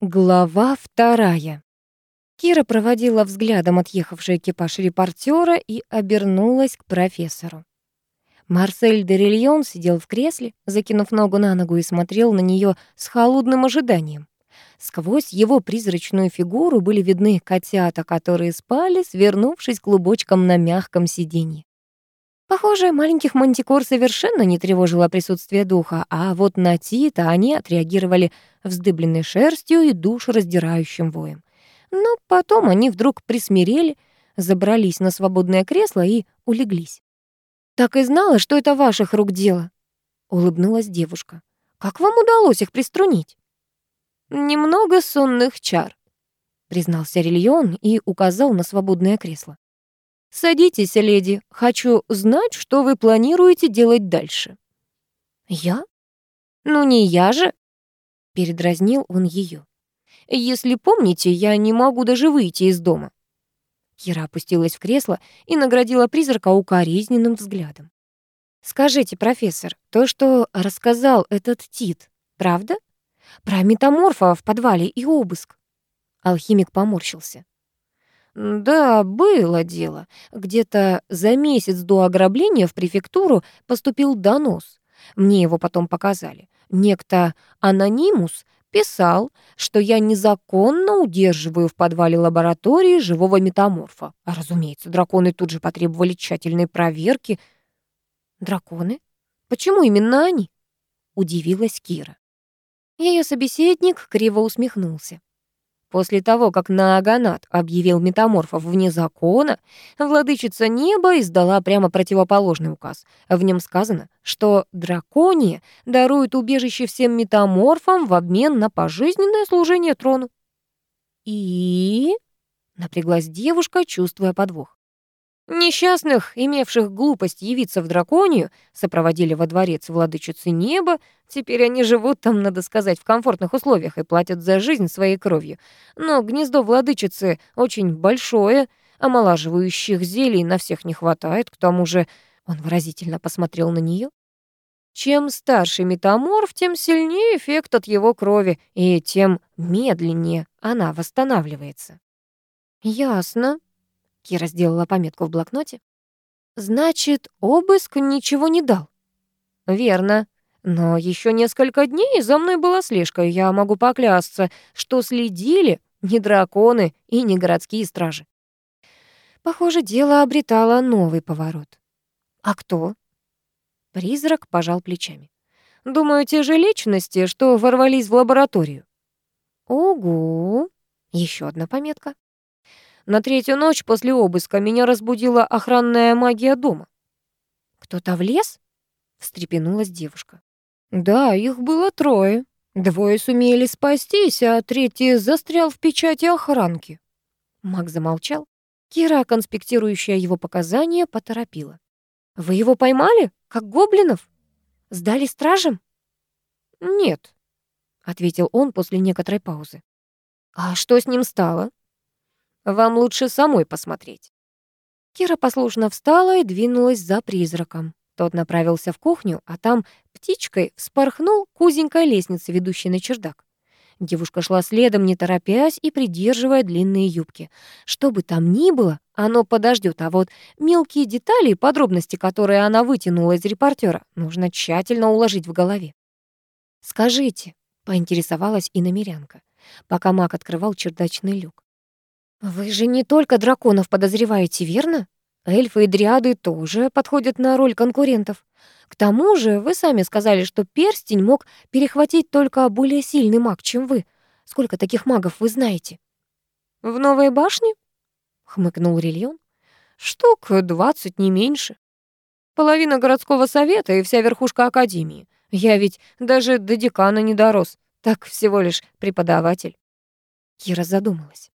Глава вторая. Кира проводила взглядом отъехавший экипаж репортера и обернулась к профессору. Марсель Дерильон сидел в кресле, закинув ногу на ногу и смотрел на нее с холодным ожиданием. Сквозь его призрачную фигуру были видны котята, которые спали, свернувшись клубочком на мягком сиденье. Похоже, маленьких мантикор совершенно не тревожило присутствие духа, а вот на Тита они отреагировали вздыбленной шерстью и душераздирающим воем. Но потом они вдруг присмирели, забрались на свободное кресло и улеглись. «Так и знала, что это ваших рук дело», — улыбнулась девушка. «Как вам удалось их приструнить?» «Немного сонных чар», — признался Рильон и указал на свободное кресло. «Садитесь, леди. Хочу знать, что вы планируете делать дальше». «Я? Ну не я же!» Передразнил он ее. «Если помните, я не могу даже выйти из дома». Кира опустилась в кресло и наградила призрака укоризненным взглядом. «Скажите, профессор, то, что рассказал этот Тит, правда? Про метаморфа в подвале и обыск?» Алхимик поморщился. Да, было дело. Где-то за месяц до ограбления в префектуру поступил донос. Мне его потом показали. Некто Анонимус писал, что я незаконно удерживаю в подвале лаборатории живого метаморфа. А, разумеется, драконы тут же потребовали тщательной проверки. Драконы? Почему именно они? Удивилась Кира. Ее собеседник криво усмехнулся. После того, как Нааганат объявил метаморфов вне закона, владычица неба издала прямо противоположный указ. В нем сказано, что дракония дарует убежище всем метаморфам в обмен на пожизненное служение трону. «И...» — напряглась девушка, чувствуя подвох. Несчастных, имевших глупость явиться в драконию, сопроводили во дворец владычицы неба. Теперь они живут там, надо сказать, в комфортных условиях и платят за жизнь своей кровью. Но гнездо владычицы очень большое, омолаживающих зелий на всех не хватает. К тому же он выразительно посмотрел на нее. Чем старше метаморф, тем сильнее эффект от его крови, и тем медленнее она восстанавливается. «Ясно», Кира сделала пометку в блокноте. «Значит, обыск ничего не дал?» «Верно. Но еще несколько дней за мной была слежка, и я могу поклясться, что следили не драконы и не городские стражи». Похоже, дело обретало новый поворот. «А кто?» Призрак пожал плечами. «Думаю, те же личности, что ворвались в лабораторию». «Ого!» Еще одна пометка. На третью ночь после обыска меня разбудила охранная магия дома. «Кто-то влез?» — встрепенулась девушка. «Да, их было трое. Двое сумели спастись, а третий застрял в печати охранки». Маг замолчал. Кира, конспектирующая его показания, поторопила. «Вы его поймали? Как гоблинов? Сдали стражам?» «Нет», — ответил он после некоторой паузы. «А что с ним стало?» Вам лучше самой посмотреть». Кира послушно встала и двинулась за призраком. Тот направился в кухню, а там птичкой вспорхнул к узенькой лестнице, ведущей на чердак. Девушка шла следом, не торопясь и придерживая длинные юбки. Что бы там ни было, оно подождет, а вот мелкие детали и подробности, которые она вытянула из репортера, нужно тщательно уложить в голове. «Скажите», — поинтересовалась и намерянка, пока маг открывал чердачный люк. «Вы же не только драконов подозреваете, верно? Эльфы и дриады тоже подходят на роль конкурентов. К тому же вы сами сказали, что перстень мог перехватить только более сильный маг, чем вы. Сколько таких магов вы знаете?» «В новой башне?» — хмыкнул Рильон. «Штук двадцать, не меньше. Половина городского совета и вся верхушка академии. Я ведь даже до декана не дорос, так всего лишь преподаватель». Кира задумалась.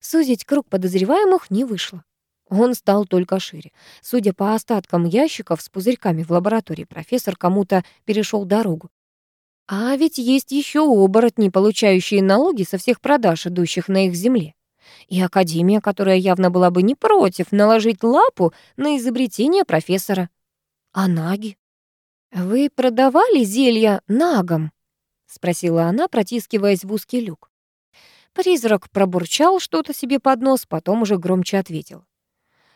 Сузить круг подозреваемых не вышло. Он стал только шире. Судя по остаткам ящиков с пузырьками в лаборатории, профессор кому-то перешел дорогу. А ведь есть еще оборотни, получающие налоги со всех продаж, идущих на их земле. И академия, которая явно была бы не против наложить лапу на изобретение профессора. А наги? «Вы продавали зелья нагам?» — спросила она, протискиваясь в узкий люк. Призрак пробурчал что-то себе под нос, потом уже громче ответил.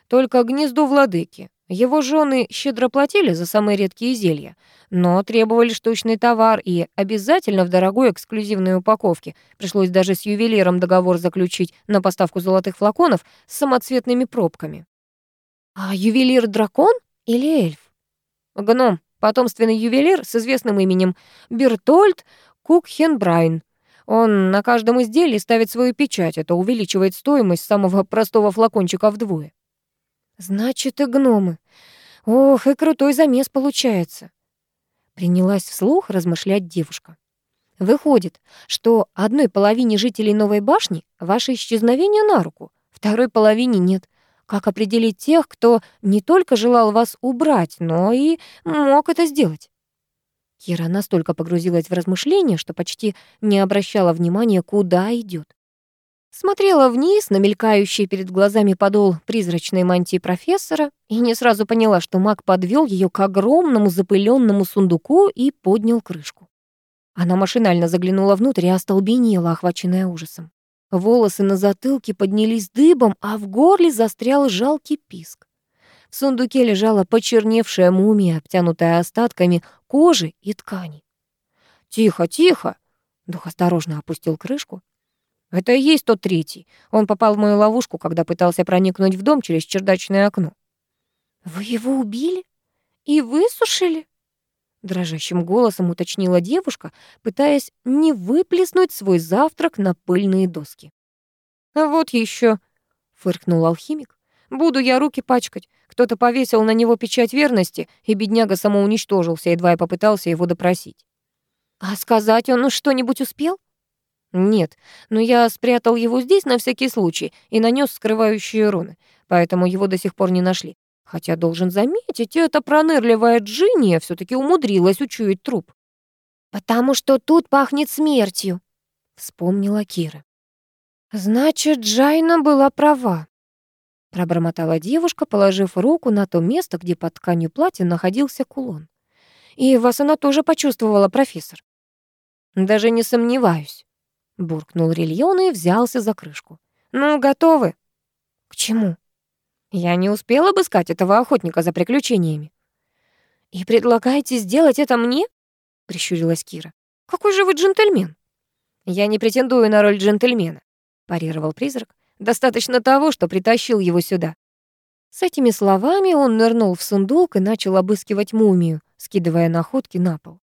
«Только гнездо владыки. Его жены щедро платили за самые редкие зелья, но требовали штучный товар и обязательно в дорогой эксклюзивной упаковке. Пришлось даже с ювелиром договор заключить на поставку золотых флаконов с самоцветными пробками. А ювелир дракон или эльф? Гном, потомственный ювелир с известным именем Бертольд Кукхенбрайн. Он на каждом изделии ставит свою печать, это увеличивает стоимость самого простого флакончика вдвое. Значит, и гномы. Ох, и крутой замес получается. Принялась вслух размышлять девушка. Выходит, что одной половине жителей Новой башни ваше исчезновение на руку, второй половине нет. Как определить тех, кто не только желал вас убрать, но и мог это сделать? Кира настолько погрузилась в размышления, что почти не обращала внимания, куда идет. Смотрела вниз на мелькающий перед глазами подол призрачной мантии профессора и не сразу поняла, что маг подвел ее к огромному запыленному сундуку и поднял крышку. Она машинально заглянула внутрь и остолбенела, охваченная ужасом. Волосы на затылке поднялись дыбом, а в горле застрял жалкий писк. В сундуке лежала почерневшая мумия, обтянутая остатками кожи и ткани. «Тихо, тихо!» Дух осторожно опустил крышку. Это и есть тот третий. Он попал в мою ловушку, когда пытался проникнуть в дом через чердачное окно. Вы его убили? И высушили? Дрожащим голосом уточнила девушка, пытаясь не выплеснуть свой завтрак на пыльные доски. «А вот еще, фыркнул алхимик. «Буду я руки пачкать. Кто-то повесил на него печать верности, и бедняга самоуничтожился, едва я попытался его допросить». «А сказать он что-нибудь успел?» Нет, но я спрятал его здесь на всякий случай и нанес скрывающие руны, поэтому его до сих пор не нашли. Хотя, должен заметить, эта пронырливая Джинния все таки умудрилась учуять труп. «Потому что тут пахнет смертью», — вспомнила Кира. «Значит, Джайна была права», — пробормотала девушка, положив руку на то место, где под тканью платья находился кулон. «И вас она тоже почувствовала, профессор». «Даже не сомневаюсь», буркнул Рильон и взялся за крышку. «Ну, готовы?» «К чему?» «Я не успела обыскать этого охотника за приключениями». «И предлагаете сделать это мне?» — прищурилась Кира. «Какой же вы джентльмен?» «Я не претендую на роль джентльмена», — парировал призрак. «Достаточно того, что притащил его сюда». С этими словами он нырнул в сундук и начал обыскивать мумию, скидывая находки на пол.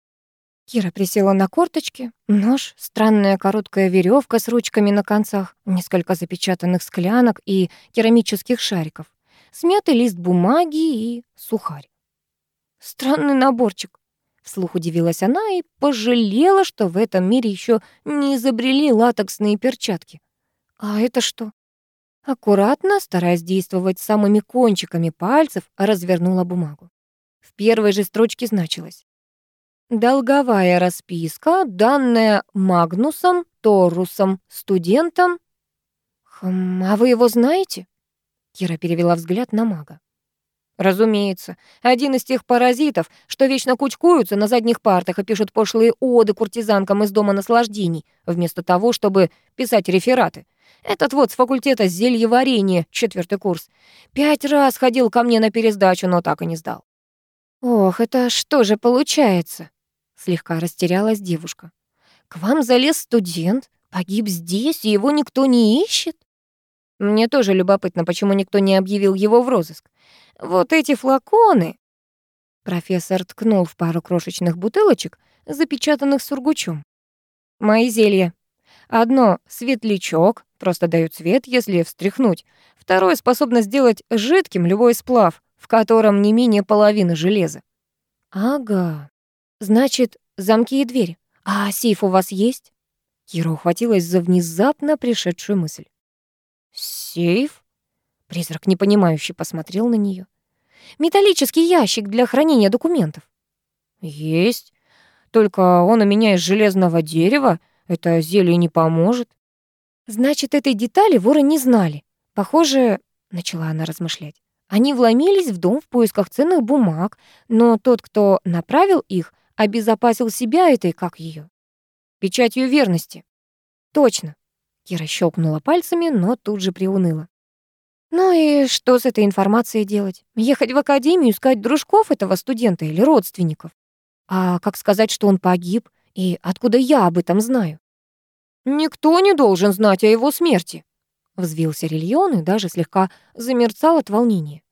Кира присела на корточки. Нож, странная короткая веревка с ручками на концах, несколько запечатанных склянок и керамических шариков, смятый лист бумаги и сухарь. Странный наборчик. Вслух удивилась она и пожалела, что в этом мире еще не изобрели латексные перчатки. А это что? Аккуратно, стараясь действовать самыми кончиками пальцев, развернула бумагу. В первой же строчке значилось Долговая расписка, данная Магнусом Торрусом, студентом. Хм, а вы его знаете? Кира перевела взгляд на мага. Разумеется, один из тех паразитов, что вечно кучкуются на задних партах и пишут пошлые оды куртизанкам из дома наслаждений, вместо того, чтобы писать рефераты. Этот вот с факультета зельеварения, четвертый курс. Пять раз ходил ко мне на пересдачу, но так и не сдал. Ох, это что же получается? Слегка растерялась девушка. «К вам залез студент, погиб здесь, и его никто не ищет?» «Мне тоже любопытно, почему никто не объявил его в розыск. Вот эти флаконы...» Профессор ткнул в пару крошечных бутылочек, запечатанных сургучом. «Мои зелья. Одно — светлячок, просто дают цвет, если встряхнуть. Второе — способно сделать жидким любой сплав, в котором не менее половины железа». «Ага», Значит, замки и двери. А сейф у вас есть? Кира ухватилась за внезапно пришедшую мысль. Сейф? Призрак непонимающе посмотрел на нее. Металлический ящик для хранения документов. Есть. Только он у меня из железного дерева. Это зелье не поможет. Значит, этой детали воры не знали. Похоже, начала она размышлять. Они вломились в дом в поисках ценных бумаг, но тот, кто направил их, обезопасил себя этой, как ее, печатью верности. Точно. Кира щелкнула пальцами, но тут же приуныла. Ну и что с этой информацией делать? Ехать в академию, искать дружков этого студента или родственников? А как сказать, что он погиб? И откуда я об этом знаю? Никто не должен знать о его смерти. Взвился Рильон и даже слегка замерцал от волнения.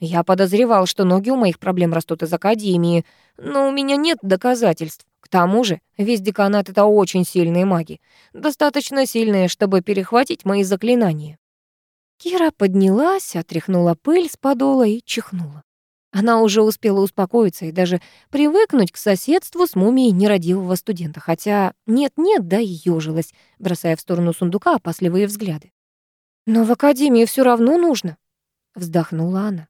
Я подозревал, что ноги у моих проблем растут из академии, но у меня нет доказательств. К тому же, весь деканат — это очень сильные маги. Достаточно сильные, чтобы перехватить мои заклинания. Кира поднялась, отряхнула пыль с подола и чихнула. Она уже успела успокоиться и даже привыкнуть к соседству с мумией нерадивого студента, хотя нет-нет, да и ёжилась, бросая в сторону сундука опасливые взгляды. «Но в академии все равно нужно», — вздохнула она.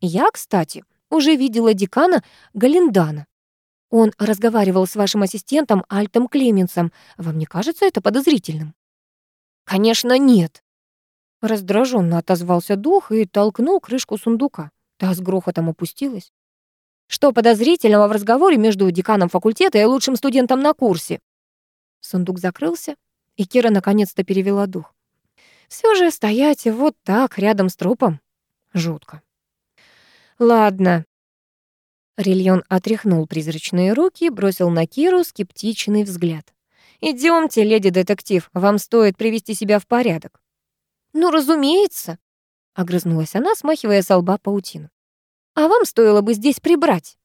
«Я, кстати, уже видела декана Галиндана. Он разговаривал с вашим ассистентом Альтом Клеменсом. Вам не кажется это подозрительным?» «Конечно, нет», — раздраженно отозвался дух и толкнул крышку сундука. Та с грохотом опустилась. Что подозрительного в разговоре между деканом факультета и лучшим студентом на курсе? Сундук закрылся, и Кира наконец-то перевела дух. Все же стоять вот так рядом с трупом жутко. Ладно. Рильон отряхнул призрачные руки и бросил на Киру скептичный взгляд. Идемте, леди детектив, вам стоит привести себя в порядок. Ну, разумеется, Огрызнулась она, смахивая с лба паутину. «А вам стоило бы здесь прибрать!»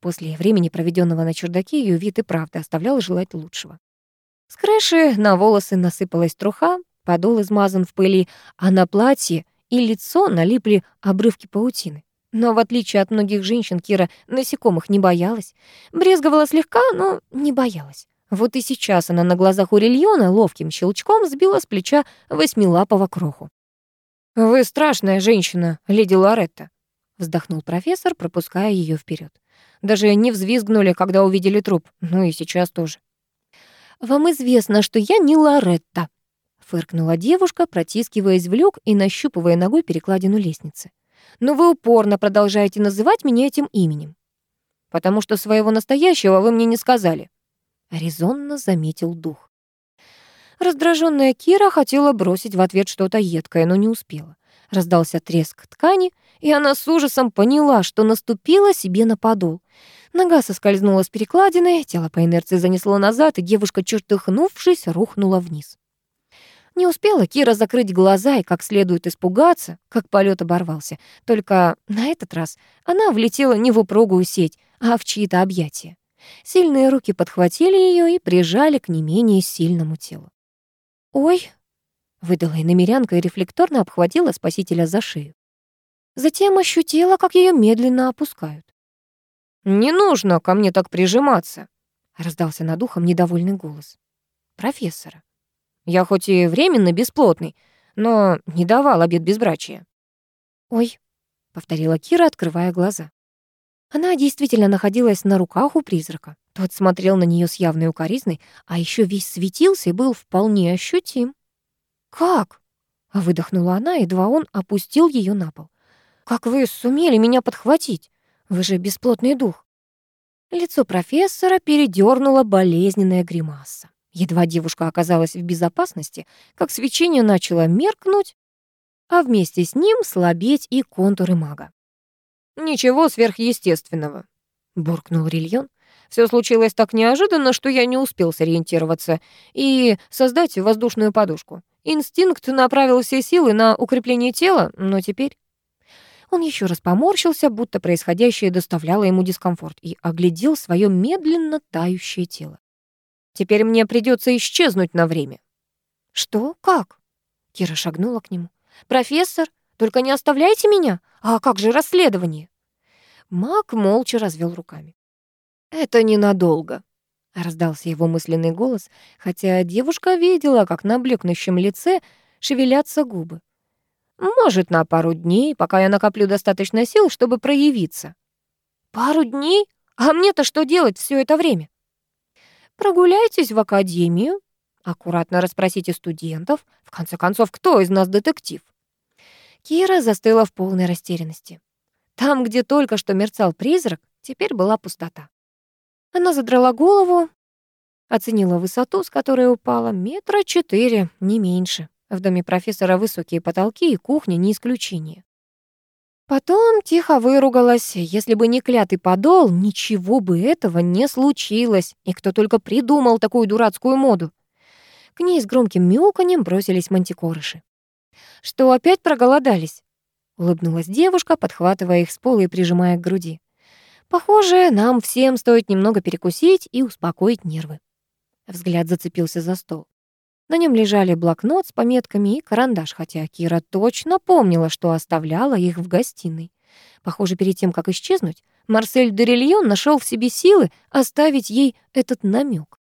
После времени, проведенного на чердаке, ее вид и правда оставлял желать лучшего. С крыши на волосы насыпалась труха, подол измазан в пыли, а на платье и лицо налипли обрывки паутины. Но в отличие от многих женщин, Кира насекомых не боялась. Брезговала слегка, но не боялась. Вот и сейчас она на глазах у Рильона ловким щелчком сбила с плеча восьмилапого кроху. «Вы страшная женщина, леди Лоретта», — вздохнул профессор, пропуская ее вперед. «Даже не взвизгнули, когда увидели труп. Ну и сейчас тоже». «Вам известно, что я не Лоретта», — фыркнула девушка, протискиваясь в люк и нащупывая ногой перекладину лестницы. «Но вы упорно продолжаете называть меня этим именем». «Потому что своего настоящего вы мне не сказали», — резонно заметил дух. Раздраженная Кира хотела бросить в ответ что-то едкое, но не успела. Раздался треск ткани, и она с ужасом поняла, что наступила себе на подол. Нога соскользнула с перекладины, тело по инерции занесло назад, и девушка, чертыхнувшись, рухнула вниз. Не успела Кира закрыть глаза и как следует испугаться, как полет оборвался. Только на этот раз она влетела не в упругую сеть, а в чьи-то объятия. Сильные руки подхватили ее и прижали к не менее сильному телу. «Ой!» — выдала иномерянка и рефлекторно обхватила спасителя за шею. Затем ощутила, как ее медленно опускают. «Не нужно ко мне так прижиматься!» — раздался над ухом недовольный голос. «Профессора. Я хоть и временно бесплотный, но не давал обед безбрачия». «Ой!» — повторила Кира, открывая глаза. Она действительно находилась на руках у призрака. Тот смотрел на нее с явной укоризной, а еще весь светился и был вполне ощутим. «Как?» — выдохнула она, едва он опустил ее на пол. «Как вы сумели меня подхватить? Вы же бесплотный дух». Лицо профессора передернула болезненная гримаса. Едва девушка оказалась в безопасности, как свечение начало меркнуть, а вместе с ним слабеть и контуры мага. «Ничего сверхъестественного», — буркнул Рильон. Все случилось так неожиданно, что я не успел сориентироваться и создать воздушную подушку. Инстинкт направил все силы на укрепление тела, но теперь... Он еще раз поморщился, будто происходящее доставляло ему дискомфорт, и оглядел свое медленно тающее тело. «Теперь мне придется исчезнуть на время». «Что? Как?» Кира шагнула к нему. «Профессор, только не оставляйте меня. А как же расследование?» Мак молча развел руками. «Это ненадолго», — раздался его мысленный голос, хотя девушка видела, как на блекнущем лице шевелятся губы. «Может, на пару дней, пока я накоплю достаточно сил, чтобы проявиться». «Пару дней? А мне-то что делать все это время?» «Прогуляйтесь в академию, аккуратно расспросите студентов. В конце концов, кто из нас детектив?» Кира застыла в полной растерянности. Там, где только что мерцал призрак, теперь была пустота. Она задрала голову, Оценила высоту, с которой упала, метра четыре, не меньше. В доме профессора высокие потолки и кухня не исключение. Потом тихо выругалась. Если бы не клятый подол, ничего бы этого не случилось. И кто только придумал такую дурацкую моду. К ней с громким мяуканьем бросились мантикорыши. «Что, опять проголодались?» — улыбнулась девушка, подхватывая их с пола и прижимая к груди. «Похоже, нам всем стоит немного перекусить и успокоить нервы». Взгляд зацепился за стол. На нем лежали блокнот с пометками и карандаш, хотя Кира точно помнила, что оставляла их в гостиной. Похоже, перед тем, как исчезнуть, Марсель Дерильон нашел в себе силы оставить ей этот намек.